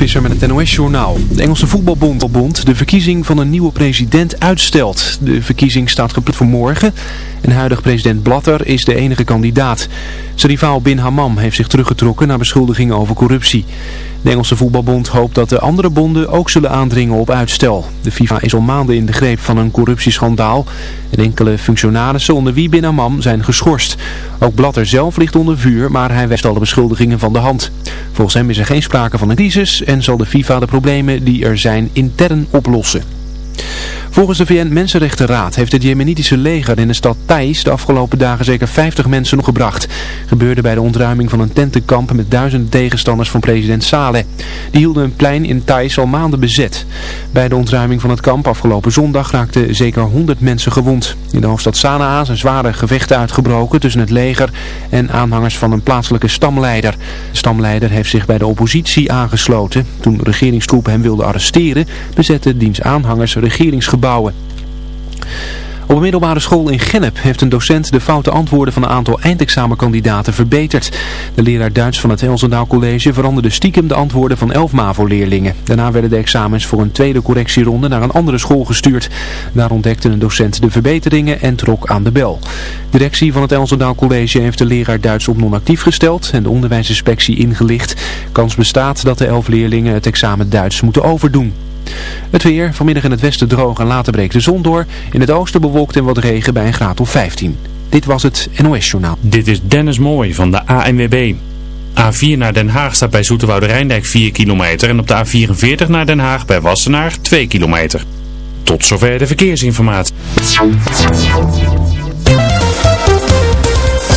Visser met het NOS-journaal. De Engelse voetbalbond de verkiezing van een nieuwe president uitstelt. De verkiezing staat gepland voor morgen en huidig president Blatter is de enige kandidaat. Zijn rivaal Bin Hammam heeft zich teruggetrokken naar beschuldigingen over corruptie. De Engelse voetbalbond hoopt dat de andere bonden ook zullen aandringen op uitstel. De FIFA is al maanden in de greep van een corruptieschandaal. En enkele functionarissen onder wie Bin Hammam zijn geschorst. Ook Blatter zelf ligt onder vuur, maar hij wijst alle beschuldigingen van de hand. Volgens hem is er geen sprake van een crisis en zal de FIFA de problemen die er zijn intern oplossen. Volgens de VN-Mensenrechtenraad heeft het Jemenitische leger in de stad Thais de afgelopen dagen zeker 50 mensen nog gebracht. Gebeurde bij de ontruiming van een tentenkamp met duizenden tegenstanders van president Saleh. Die hielden een plein in Thais al maanden bezet. Bij de ontruiming van het kamp afgelopen zondag raakten zeker 100 mensen gewond. In de hoofdstad Sanaa zijn zware gevechten uitgebroken tussen het leger en aanhangers van een plaatselijke stamleider. De stamleider heeft zich bij de oppositie aangesloten. Toen regeringstroepen hem wilden arresteren, bezetten diens aanhangers regeringsgebouwen gebouwen. Op een middelbare school in Gennep heeft een docent de foute antwoorden van een aantal eindexamenkandidaten verbeterd. De leraar Duits van het Elsendaal College veranderde stiekem de antwoorden van elf MAVO-leerlingen. Daarna werden de examens voor een tweede correctieronde naar een andere school gestuurd. Daar ontdekte een docent de verbeteringen en trok aan de bel. De directie van het Elsendaal College heeft de leraar Duits op non-actief gesteld en de onderwijsinspectie ingelicht. Kans bestaat dat de elf leerlingen het examen Duits moeten overdoen. Het weer, vanmiddag in het westen droog en later breekt de zon door. In het oosten bewolkt en wat regen bij een graad of 15. Dit was het NOS Journaal. Dit is Dennis Mooij van de ANWB. A4 naar Den Haag staat bij Zoeterwoude Rijndijk 4 kilometer en op de A44 naar Den Haag bij Wassenaar 2 kilometer. Tot zover de verkeersinformatie.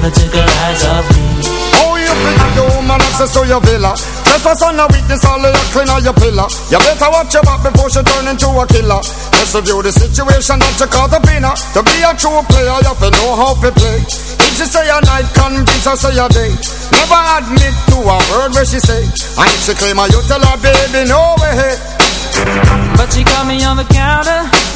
never took her eyes off me. Oh, you think that the woman access to your villa Trespass on a weakness, all of your clean on your pillar. You better watch your back before she turn into a killer. Just review the situation that you caught up in her. To be a true player, you have to know how to play. If she say a night, convince her say a day. Never admit to a word where she say. And if she claim her, you tell her, baby, no way. But she caught me on the counter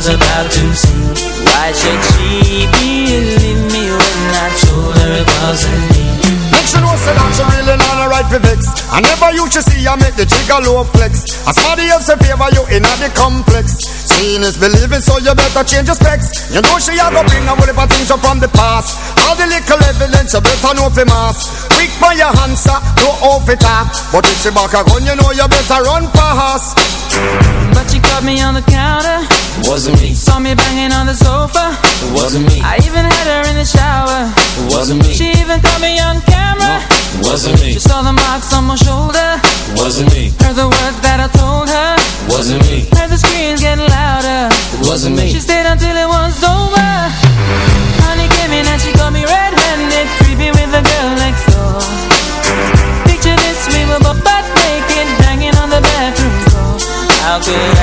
was about to see Why should she believe me when I told her it wasn't me Make sure know say that she really not the right for vex I never used to see I make the trigger low flex. As somebody else in favor you in the complex. Seeing is believing so you better change your specs. You know she a go bring a whole heap things from the past. All the little evidence you better know for mass. Quick by your answer, no off it up But if she back a gun you know you better run fast But she caught me on the counter It Wasn't me. Saw me banging on the sofa It Wasn't me. I even had her in the shower It Wasn't me. She even caught me on camera It Wasn't me. She saw the marks on my shoulder It Wasn't me. Heard the words that I told her It Wasn't me. Heard the screams getting louder It Wasn't me. She stayed until it was over Honey came in and she got me red-handed Creepy with the girl nothing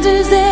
blinders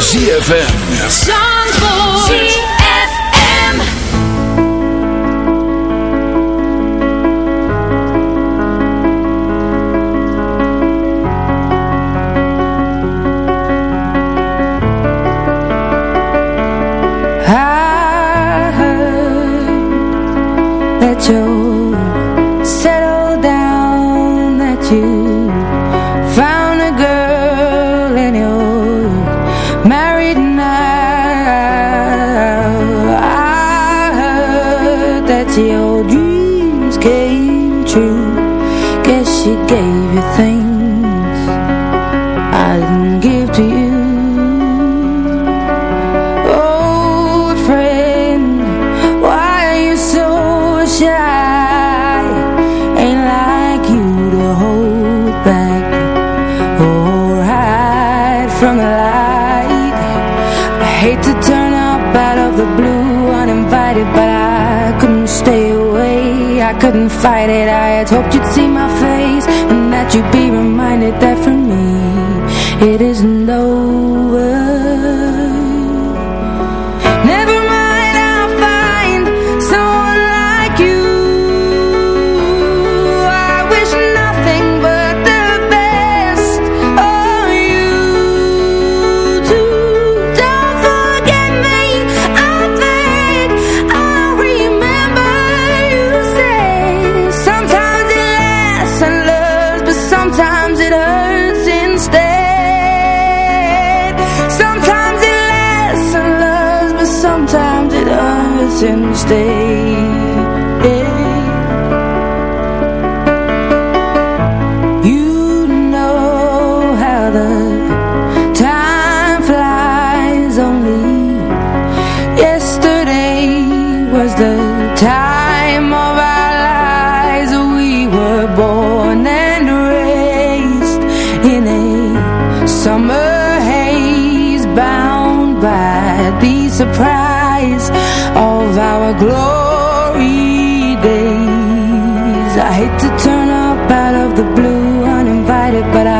ZFM. Zandvoort. I hoped you'd see my face And that you'd be reminded that for me It is sometimes it doesn't stay. our glory days. I hate to turn up out of the blue uninvited but I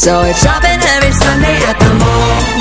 So it's dropping every Sunday at the mall.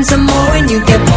find some more when you get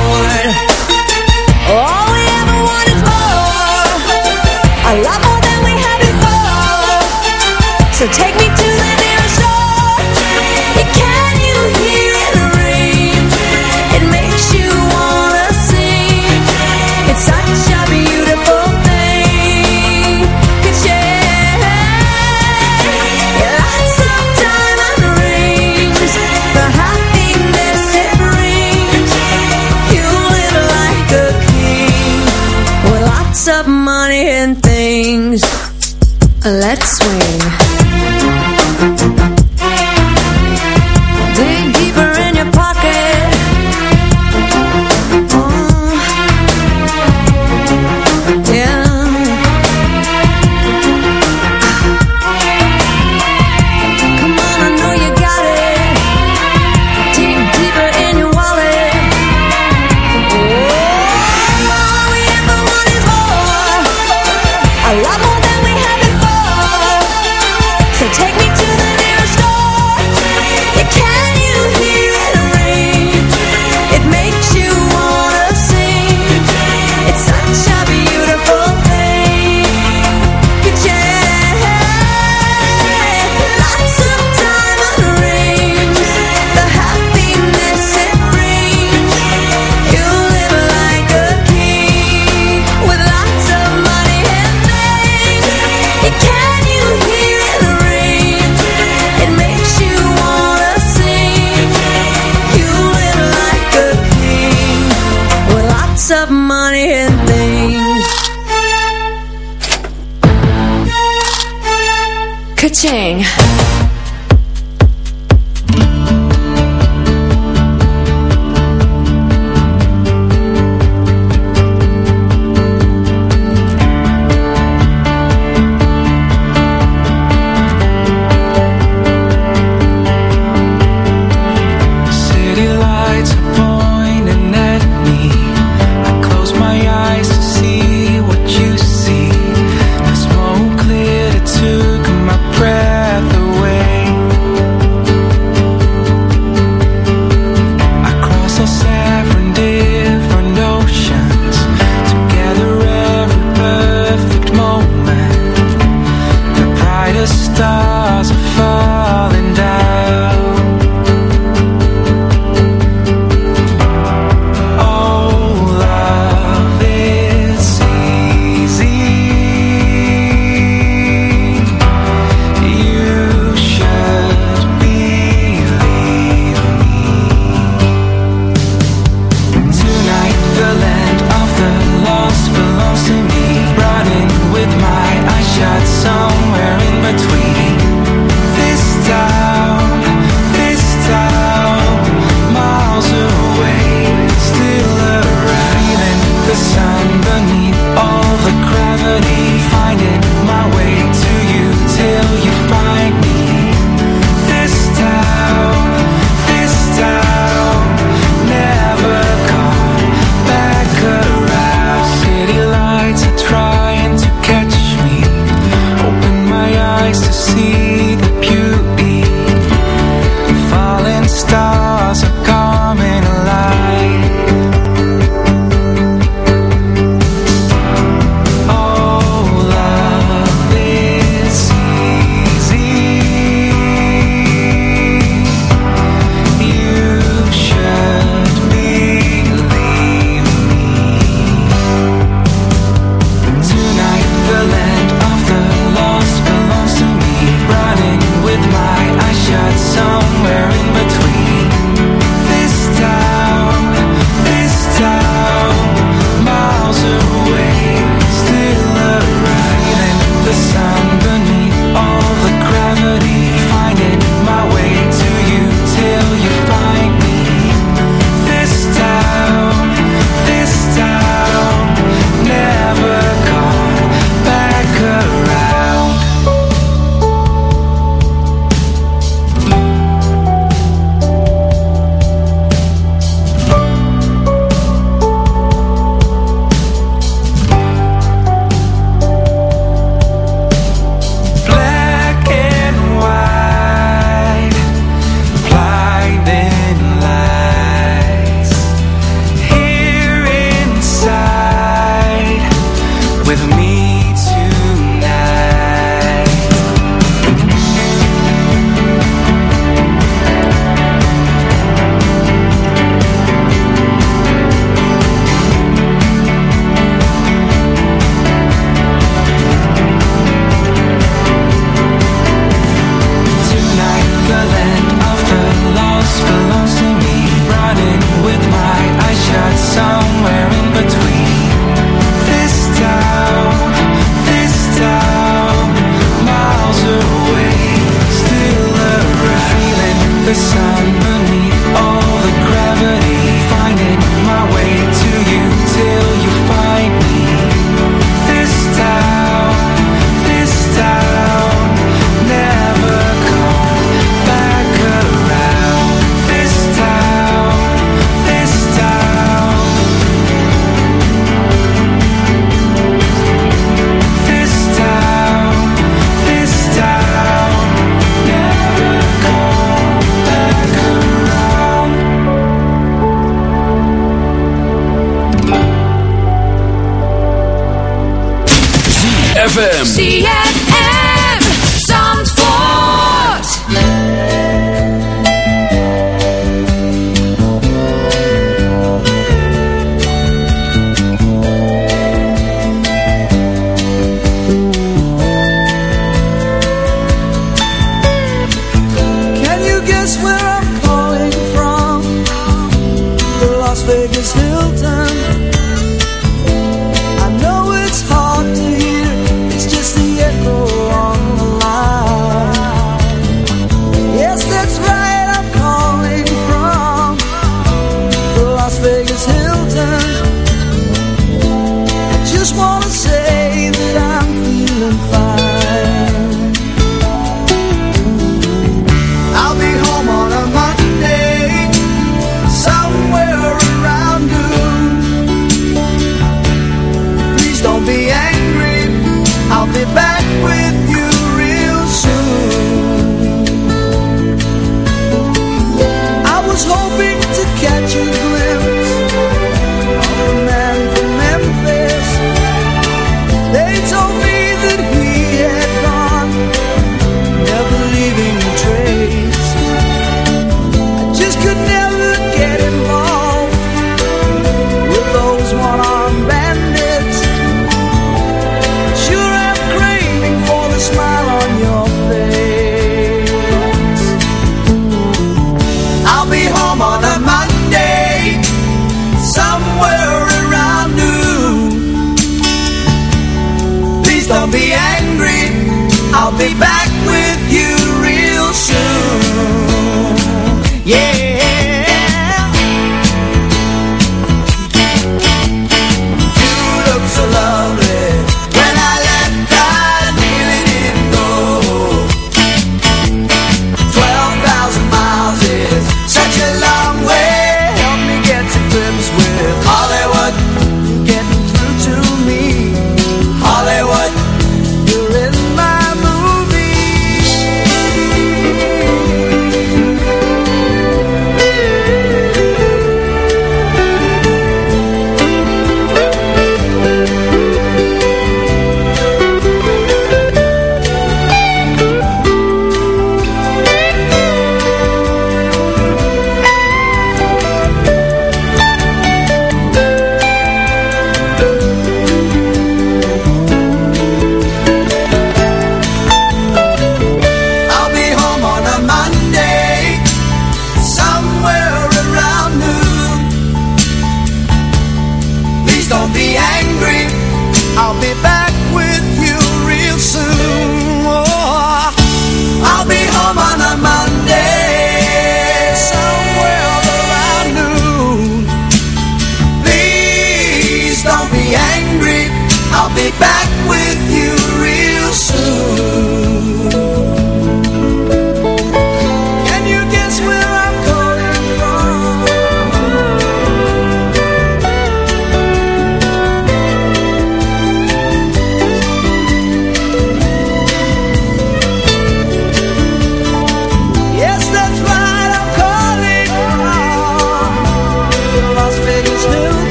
Ding.